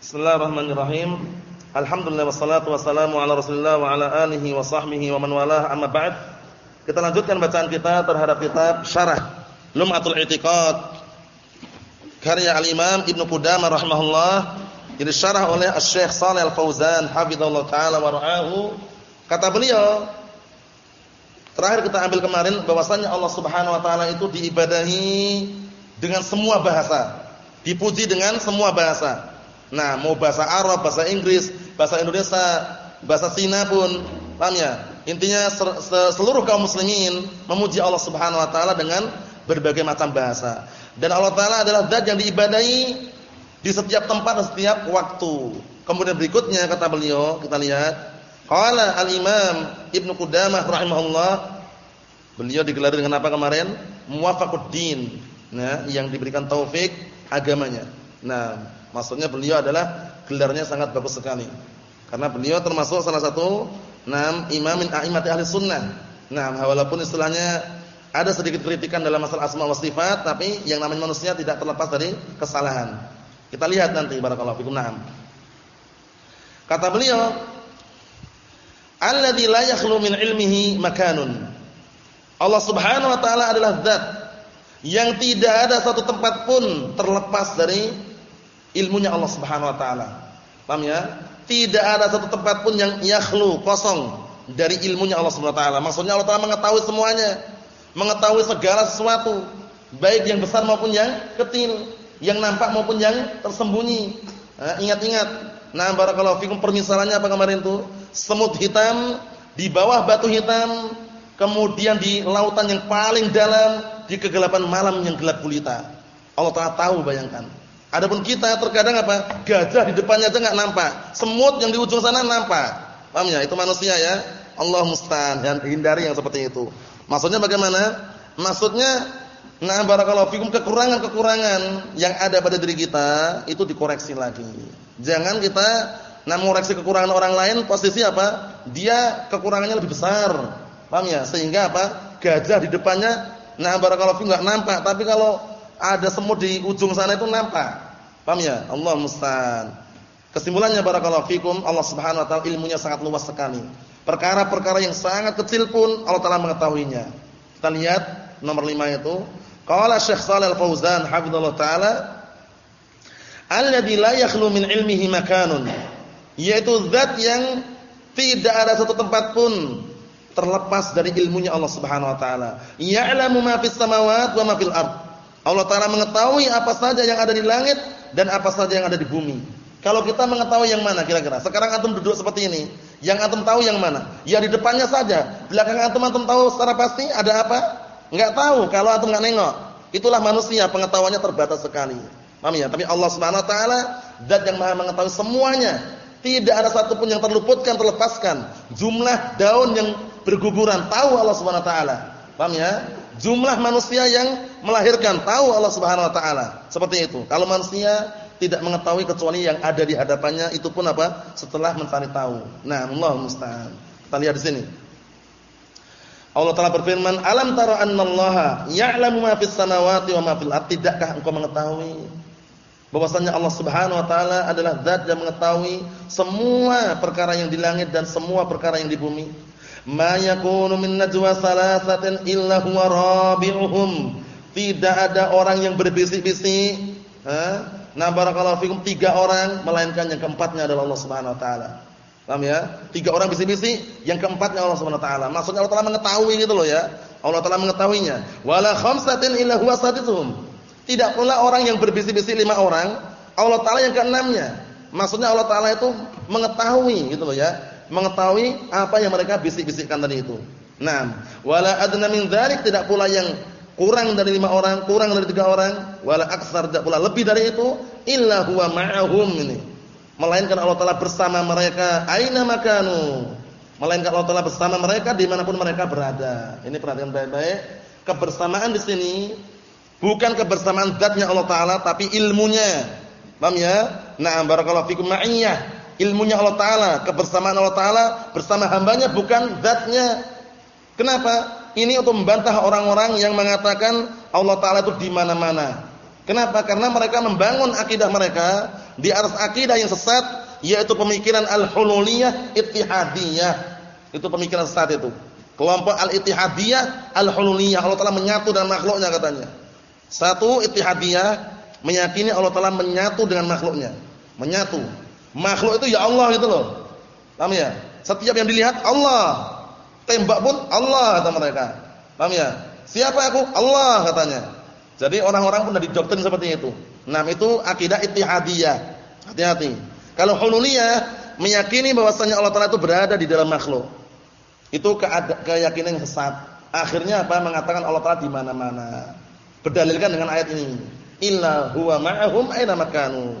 Bismillahirrahmanirrahim. Alhamdulillah wassalatu wassalamu ala Rasulillah wa ala alihi wa sahbihi wa man walah amma ba'd. Kita lanjutkan bacaan kita terhadap kitab Syarah Lum'atul I'tiqad karya Al-Imam Ibnu Qudamah rahimahullah. Ini syarah oleh Asy-Syaikh Shalih Al-Fauzan hafizallahu taala wa ra'ahu. Kata beliau, terakhir kita ambil kemarin bahwasanya Allah Subhanahu wa taala itu diibadahi dengan semua bahasa. Dipuji dengan semua bahasa. Nah, mau bahasa Arab, bahasa Inggris, bahasa Indonesia, bahasa Cina pun, paham ya? Intinya seluruh kaum muslimin memuji Allah Subhanahu wa taala dengan berbagai macam bahasa. Dan Allah taala adalah zat yang diibadahi di setiap tempat dan setiap waktu. Kemudian berikutnya kata beliau, kita lihat, qala al-Imam Ibnu Qudamah rahimahullah beliau digelar dengan apa kemarin? Muwafaquddin. Nah, yang diberikan taufik agamanya. Nah, Maksudnya beliau adalah gelarnya sangat bagus sekali. Karena beliau termasuk salah satu enam imamin a'immati ahli sunnah. Nah, walaupun istilahnya ada sedikit kritikan dalam masalah asma wa sifat, tapi yang namanya manusia tidak terlepas dari kesalahan. Kita lihat nanti barakallahu fikum. Naam. Kata beliau, "Alladzi la yakhlu min ilmihi makanun." Allah Subhanahu wa taala adalah zat yang tidak ada satu tempat pun terlepas dari ilmunya Allah Subhanahu wa taala. Paham ya? Tidak ada satu tempat pun yang yakhlu, kosong dari ilmunya Allah Subhanahu wa taala. Maksudnya Allah taala mengetahui semuanya, mengetahui segala sesuatu, baik yang besar maupun yang kecil, yang nampak maupun yang tersembunyi. Ingat-ingat. Nah, barakallahu fikum permisalannya apa kemarin itu? Semut hitam di bawah batu hitam, kemudian di lautan yang paling dalam, di kegelapan malam yang gelap gulita. Allah Taala tahu bayangkan. Adapun kita terkadang apa? Gajah di depannya aja enggak nampak. Semut yang di ujung sana nampak. Paham ya? Itu manusia ya. Allah musta'an dan hindari yang seperti itu. Maksudnya bagaimana? Maksudnya nah barakallahu fikum kekurangan-kekurangan yang ada pada diri kita itu dikoreksi lagi. Jangan kita nah mengoreksi kekurangan orang lain posisi apa? Dia kekurangannya lebih besar. Paham ya? Sehingga apa? Gajah di depannya nah barakallahu fikum enggak nampak, tapi kalau ada semut di ujung sana itu nampak. Paham ya? Allah musta'an. Kesimpulannya barakallahu fikum, Allah Subhanahu wa taala ilmunya sangat luas sekali. Perkara-perkara yang sangat kecil pun Allah taala mengetahuinya. Kita lihat nomor 5 itu. Qala Syekh Shalal Fauzan hafizallahu taala alladzi la yakhlu min ilmihi makanun. Yaitu zat yang tidak ada satu tempat pun terlepas dari ilmunya Allah Subhanahu wa taala. Ya'lamu ma fis samawati wa ma fil ardh Allah Taala mengetahui apa saja yang ada di langit dan apa saja yang ada di bumi. Kalau kita mengetahui yang mana kira-kira? Sekarang antum duduk seperti ini, yang antum tahu yang mana? Ya di depannya saja. Belakang antum antum tahu secara pasti ada apa? Enggak tahu kalau antum enggak nengok. Itulah manusia, pengetahuannya terbatas sekali. Paham ya? Tapi Allah Subhanahu wa taala zat yang Maha mengetahui semuanya. Tidak ada satupun yang terluputkan, terlepaskan. Jumlah daun yang berguguran tahu Allah Subhanahu wa taala. Paham ya? Jumlah manusia yang melahirkan tahu Allah Subhanahu wa taala. Seperti itu. Kalau manusia tidak mengetahui kecuali yang ada di hadapannya itu pun apa? Setelah mencari tahu. Nah, Allah musta'an. Kita lihat di sini. Allah Taala berfirman, "Alam tara annallaha ya'lamu ma fis samawati wa ma fil ardi?" Tidakkah engkau mengetahui bahwasanya Allah Subhanahu wa taala adalah zat yang mengetahui semua perkara yang di langit dan semua perkara yang di bumi? Ma yakunu min najwa salasatin illa huwa rabi'uhum tidak ada orang yang berbisik-bisik, Nah, barakallahu fikum tiga orang melainkan yang keempatnya adalah Allah Subhanahu wa taala. Paham ya? Tiga orang bisik-bisik, yang keempatnya Allah Subhanahu wa taala. Maksudnya Allah Taala mengetahui gitu loh ya. Allah Taala mengetahuinya. Wala khamsatin illa huwa sadisuhum. Tidak pula orang yang berbisik-bisik lima orang, Allah Taala yang keenamnya. Maksudnya Allah Taala itu mengetahui gitu loh ya. Mengetahui apa yang mereka bisik-bisikkan tadi itu. Nah, wala adna min dzalik tidak pula yang kurang dari lima orang, kurang dari tiga orang, wala aksar tidak pula lebih dari itu, illa huwa ma'ahum ini. Melainkan Allah Taala bersama mereka, aina makanu. Melainkan Allah Taala bersama mereka di mana pun mereka berada. Ini perhatian baik-baik. Kebersamaan di sini bukan kebersamaan zatnya Allah Taala, tapi ilmunya. Paham ya? Nah, barakallahu fikum ma'iyah. Ilmunya Allah Taala, kebersamaan Allah Taala bersama hambanya bukan zatnya. Kenapa? Ini untuk membantah orang-orang yang mengatakan Allah Taala itu di mana-mana. Kenapa? Karena mereka membangun akidah mereka di atas akidah yang sesat yaitu pemikiran al-hululiyah ittihadiyah. Itu pemikiran sesat itu. Kelompok al-ittihadiyah al-hululiyah. Allah Taala menyatu dengan makhluknya katanya. Satu ittihadiyah meyakini Allah Taala menyatu dengan makhluknya. Menyatu. Makhluk itu ya Allah gitu loh. Paham ya? Setiap yang dilihat Allah. Tembak pun Allah kata mereka. Paham ya? Siapa aku? Allah katanya. Jadi orang-orang pun dari doktrin seperti itu. Nah, itu akidah ittihadiyah. Hati-hati. Kalau hululiyah meyakini bahwasanya Allah Taala itu berada di dalam makhluk. Itu keyakinan yang sesat. Akhirnya apa? Mengatakan Allah Taala di mana-mana. Berdalilkan dengan ayat ini. Illa huwa ma'ahum aina makanu.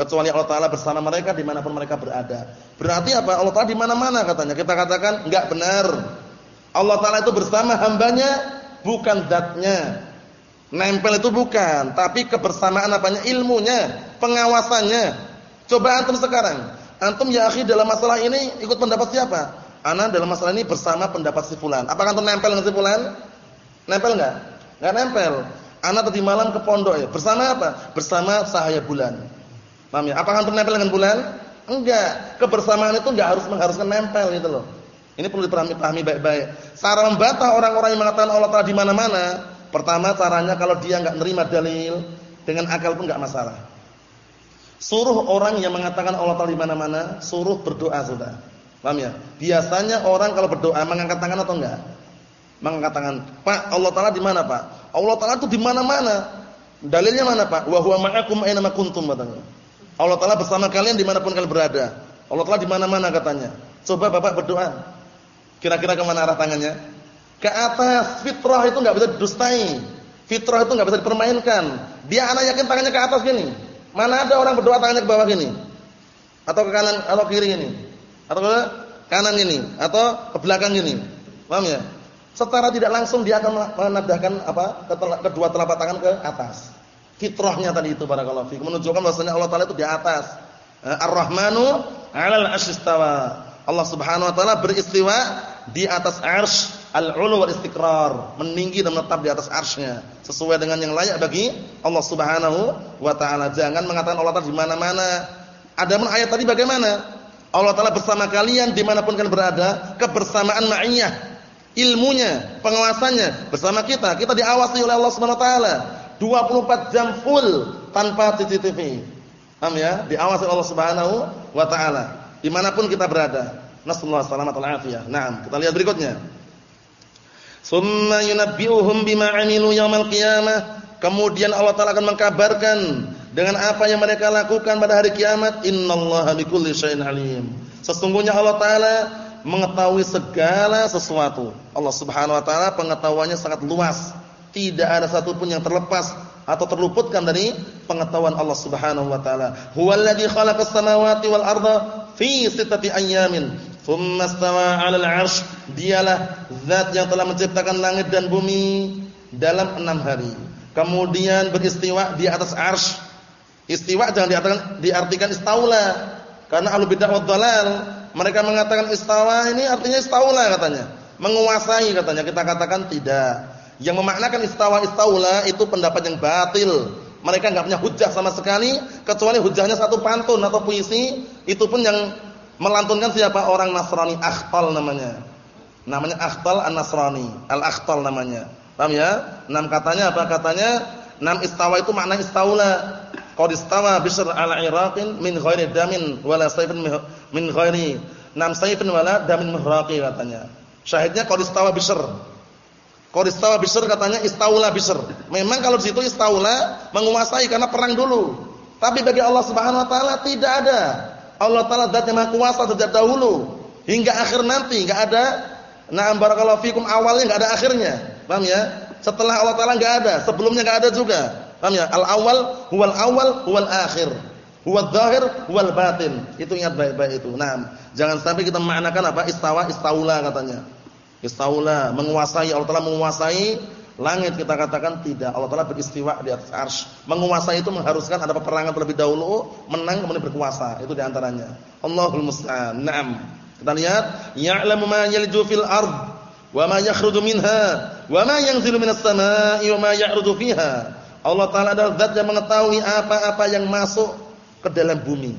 Kecuali Allah Taala bersama mereka di mana pun mereka berada. Berarti apa? Allah Taala di mana-mana katanya. Kita katakan enggak benar. Allah Taala itu bersama hambanya bukan zatnya. Nempel itu bukan, tapi kebersamaan apanya? Ilmunya, pengawasannya. Coba antum sekarang. Antum ya akhi dalam masalah ini ikut pendapat siapa? Ana dalam masalah ini bersama pendapat si fulan. Apakah antum nempel dengan si fulan? Nempel enggak? Enggak nempel. Ana tadi malam ke pondok ya. Bersama apa? Bersama sahaya bulan. Paham ya? Apakah antum nempel dengan bulan? Enggak. Kebersamaan itu enggak harus mengharuskan nempel gitu loh. Ini perlu dipahami pahami baik-baik. Cara membantah orang-orang yang mengatakan Allah Taala di mana-mana, pertama caranya kalau dia enggak nerima dalil, dengan akal pun enggak masalah. Suruh orang yang mengatakan Allah Taala di mana-mana, suruh berdoa sudah. Paham ya? Biasanya orang kalau berdoa mengangkat tangan atau enggak? Mengangkat tangan. Pak, Allah Taala di mana, Pak? Allah Taala itu di mana-mana. Dalilnya mana, Pak? Wa huwa ma'akum aina ma kuntum katanya. Allah Taala bersama kalian di mana pun kalian berada. Allah Taala di mana-mana katanya. Coba Bapak berdoa. Kira-kira ke mana arah tangannya? Ke atas. Fitrah itu enggak bisa didustai. Fitrah itu enggak bisa dipermainkan. Dia anak yakin tangannya ke atas gini. Mana ada orang berdoa tangannya ke bawah gini? Atau ke kanan atau kiri gini? Atau ke kanan gini? Atau ke belakang gini? Paham ya? Secara tidak langsung dia akan menadahkan apa? kedua telapak tangan ke atas. Fitrahnya tadi itu barakallahu fikum menunjukkan bahwasanya Allah taala itu di atas. Eh, Ar-Rahmanu 'alal 'arsyistawa. Allah Subhanahu wa taala beristiwa di atas arsy al-'ulu wal istiqrar, meninggi dan menetap di atas arsy-Nya sesuai dengan yang layak bagi Allah Subhanahu wa taala. Jangan mengatakan Allah Taala di mana-mana. Adapun ayat tadi bagaimana? Allah Taala bersama kalian di mana pun kalian berada, kebersamaan ma'iyah, ilmunya, pengawasannya bersama kita. Kita diawasi oleh Allah Subhanahu wa taala 24 jam full tanpa CCTV. Paham ya? Diawasi Allah Subhanahu wa taala di mana pun kita berada. Nasallahu alaihi wasallam. Naam, kita lihat berikutnya. Summa yunabbi'uhum bima 'amilu yaumil qiyamah. Kemudian Allah Taala akan mengkabarkan dengan apa yang mereka lakukan pada hari kiamat. Innallaha bikulli syai'in alim. Sesungguhnya Allah Taala mengetahui segala sesuatu. Allah Subhanahu wa taala pengetahuannya sangat luas. Tidak ada satupun yang terlepas atau terluputkan dari pengetahuan Allah Subhanahu wa taala. Huwallazi khalaqas samawati wal arda fi sittati ayyamin Thumma stawa 'alal 'arsy. Dialah zat yang telah menciptakan langit dan bumi dalam enam hari. Kemudian beristiwa di atas arsy. Istiwa jangan diartikan, diartikan istaula. Karena ahlu bid'ah wad dalal mereka mengatakan istawa ini artinya istaula katanya. Menguasai katanya. Kita katakan tidak. Yang memaknakan istawa istaula itu pendapat yang batil. Mereka enggak punya hujah sama sekali kecuali hujahnya satu pantun atau puisi, itu pun yang melantunkan siapa orang Nasrani Akhtal namanya. Namanya Akhtal An-Nasrani, Al-Akhtal namanya. Paham ya? Enam katanya apa? Katanya enam istawa itu makna istaula. Qad istawa Bishr al-Iraqin min ghairi damin wala sayfin min ghairi nam sayfin wala damin mihraqi katanya. Syahidnya qad istawa Bishr. Qad istawa Bishr katanya istaula Bishr. Memang kalau di situ istaula menguasai karena perang dulu. Tapi bagi Allah Subhanahu wa taala tidak ada Allah Taala zat yang kuasa sejak dahulu hingga akhir nanti, enggak ada na'am barakallahu fikum awalnya enggak ada akhirnya. Paham ya? Setelah Allah Taala enggak ada, sebelumnya enggak ada juga. Paham ya? Al-awwal huwal awal huwal akhir. Huwal zahir huwal batin. Itu ingat baik-baik itu. Naam. Jangan sampai kita memaknakan apa? Istawa istaula katanya. Istaula menguasai Allah Taala menguasai Langit kita katakan tidak. Allah Taala beristiwa di atas arsy. Menguasai itu mengharuskan ada peperangan terlebih dahulu, menang kemudian berkuasa. Itu di antaranya. Allahul musta'an. Naam. Kita lihat, ya'lamu ma yalju fil ard wa ma yakhruju minha wa ma yanzilu minas samaa'i wa ma ya'rudu fiha. Allah Taala adalah zat yang mengetahui apa-apa yang masuk ke dalam bumi.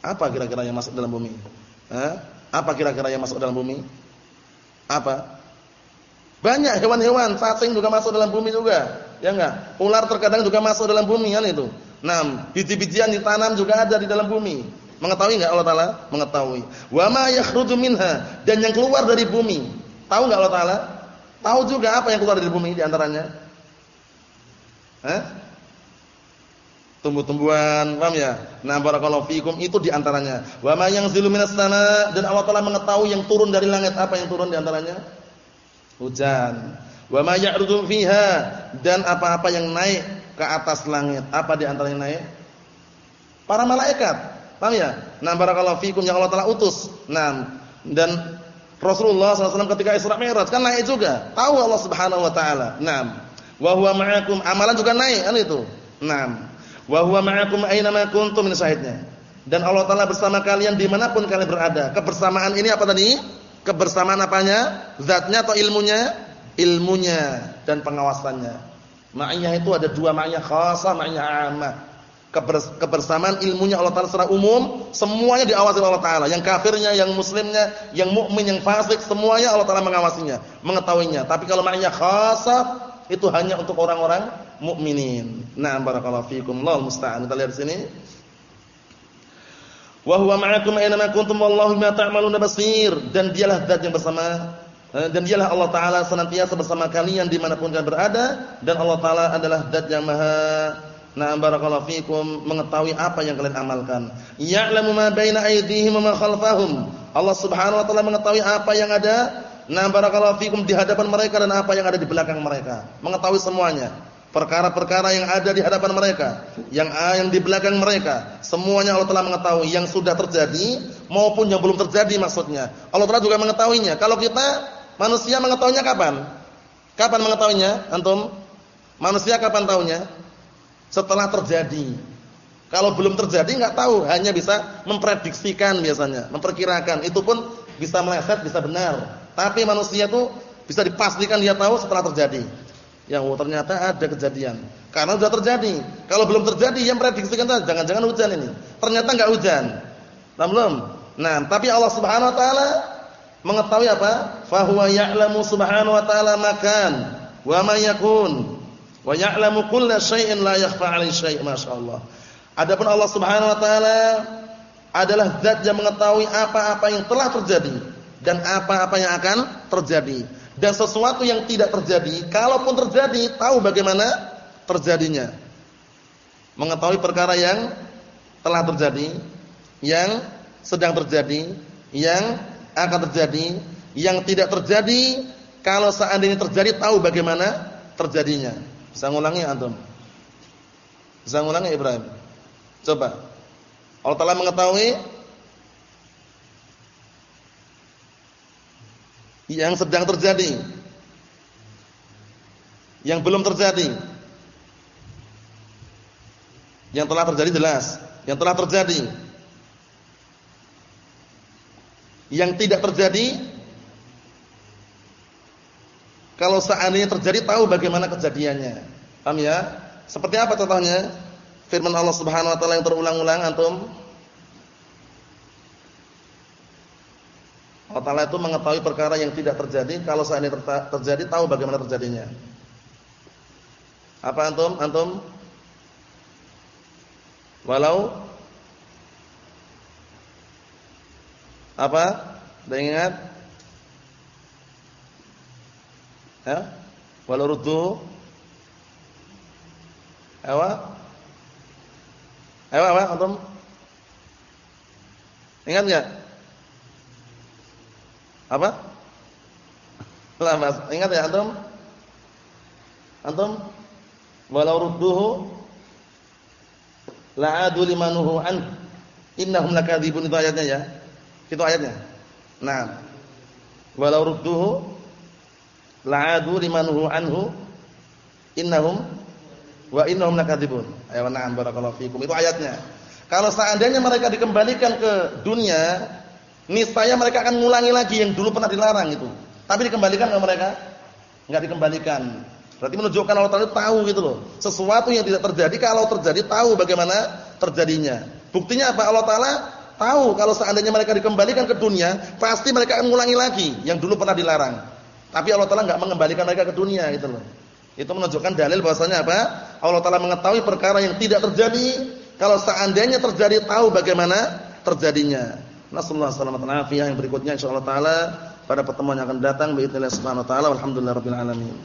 Apa kira-kira yang masuk dalam bumi? Hah? Apa kira-kira yang masuk dalam bumi? Apa? Banyak hewan-hewan, cacing juga masuk dalam bumi juga. Ya enggak? Ular terkadang juga masuk dalam bumi kan itu. Nah, biji-bijian ditanam juga ada di dalam bumi. Mengetahui enggak Allah taala? Mengetahui. Wa ma yakhruju minha dan yang keluar dari bumi. Tahu enggak Allah taala? Tahu juga apa yang keluar dari bumi di antaranya? Hah? Tumbuh-tumbuhan, paham ya? Nah, barakallahu fikum itu di antaranya. Wa ma yanzilu minas sana dan Allah Taala mengetahui yang turun dari langit. Apa yang turun di antaranya? Hujan. Wa ma ya'rudu fiha dan apa-apa yang naik ke atas langit. Apa di antaranya naik? Para malaikat. Paham ya? Nah, barakallahu fikum yang Allah Taala utus. Nah, dan Rasulullah SAW ketika Isra Mi'raj kan naik juga. Tahu Allah Subhanahu wa taala. Naam. Wa huwa ma'akum. Amalan juga naik kan itu. Naam. Wa huwa ma'akum aina kuntum min syahidnya. Dan Allah taala bersama kalian di mana pun kalian berada. Kebersamaan ini apa tadi? Kebersamaan apanya? Zatnya atau ilmunya? Ilmunya dan pengawasannya. Ma'iyah itu ada dua ma'iyah khasah, ma'iyah 'ammah. Kebersamaan ilmunya Allah Taala secara umum, semuanya diawasi oleh Allah Taala. Yang kafirnya, yang muslimnya, yang mukmin, yang fasik, semuanya Allah Taala mengawasinya, mengetahuinya. Tapi kalau ma'iyah khasah itu hanya untuk orang-orang mukminin. Nah, barakallahu fikum. Allah musta'an. Kita lihat sini. Wa huwa ma'akum aina ma kuntum wallahu bima ta'maluna basir. Dan dialah zat yang bersama eh, dan dialah Allah taala senantiasa bersama kalian di mana pun kalian berada dan Allah taala adalah zat yang maha Nah barakallahu fikum mengetahui apa yang kalian amalkan. Ya'lamu ma baina aydihim wa ma khalfahum. Allah Subhanahu wa taala mengetahui apa yang ada Nah barakallahu fikum di hadapan mereka dan apa yang ada di belakang mereka. Mengetahui semuanya. Perkara-perkara yang ada di hadapan mereka, yang yang di belakang mereka, semuanya Allah telah mengetahui yang sudah terjadi maupun yang belum terjadi maksudnya. Allah telah juga mengetahuinya. Kalau kita manusia mengetahuinya kapan? Kapan mengetahuinya? Antum? Manusia kapan tahunya? Setelah terjadi. Kalau belum terjadi enggak tahu, hanya bisa memprediksikan biasanya, memperkirakan. Itu pun bisa meleset, bisa benar. Tapi manusia itu bisa dipastikan dia tahu setelah terjadi. Yang oh, ternyata ada kejadian. Karena sudah terjadi. Kalau belum terjadi, yang prediksikan jangan-jangan hujan ini. Ternyata enggak hujan. Nah, belum. Nah, tapi Allah Subhanahu wa taala mengetahui apa? Fa huwa ya'lamu subhanahu wa ta'ala makan wa ma yakun wa ya'lamu kulla syai'in la yakhfa 'alaihi syai', masyaallah. Adapun Allah Subhanahu wa taala adalah zat yang mengetahui apa-apa yang telah terjadi dan apa-apa yang akan terjadi. Dan sesuatu yang tidak terjadi, kalaupun terjadi, tahu bagaimana terjadinya. Mengetahui perkara yang telah terjadi, yang sedang terjadi, yang akan terjadi, yang tidak terjadi, kalau seandainya terjadi tahu bagaimana terjadinya. Bisa ngulangi antum? Bisa ngulangi Ibrahim? Coba. Allah telah mengetahui yang sedang terjadi. Yang belum terjadi. Yang telah terjadi jelas, yang telah terjadi. Yang tidak terjadi kalau seandainya terjadi tahu bagaimana kejadiannya. Paham ya? Seperti apa contohnya? Firman Allah Subhanahu wa taala yang terulang-ulang antum Allah Taala itu mengetahui perkara yang tidak terjadi, kalau seandainya terjadi tahu bagaimana terjadinya. Apa antum? Antum? Walau apa? Sudah ingat? Ya? Walau ruddu Apa? Apa apa antum? Ingat enggak? Apa? Lama. Ingat ya antum? Antum? Walau rudduhu la'adu limanuhu an innahum lakadzibun itu ayatnya ya. Itu ayatnya. Nah. Walau rudduhu la'adu limanuhu anhu innahum wa innahum lakadzibun. Ayo na'am barakallahu fikum. Itu ayatnya. Kalau seandainya mereka dikembalikan ke dunia niscaya mereka akan mengulangi lagi yang dulu pernah dilarang itu. Tapi dikembalikan ke mereka? Enggak dikembalikan. Berarti menunjukkan Allah Taala tahu gitu loh. Sesuatu yang tidak terjadi kalau terjadi tahu bagaimana terjadinya. Buktinya apa? Allah Taala tahu kalau seandainya mereka dikembalikan ke dunia, pasti mereka akan mengulangi lagi yang dulu pernah dilarang. Tapi Allah Taala enggak mengembalikan mereka ke dunia gitu loh. Itu menunjukkan dalil bahwasanya apa? Allah Taala mengetahui perkara yang tidak terjadi. Kalau seandainya terjadi tahu bagaimana terjadinya. Nasallahu alaihi yang berikutnya insyaallah taala pada pertemuan yang akan datang باذن الله subhanahu wa taala walhamdulillahirabbil alamin.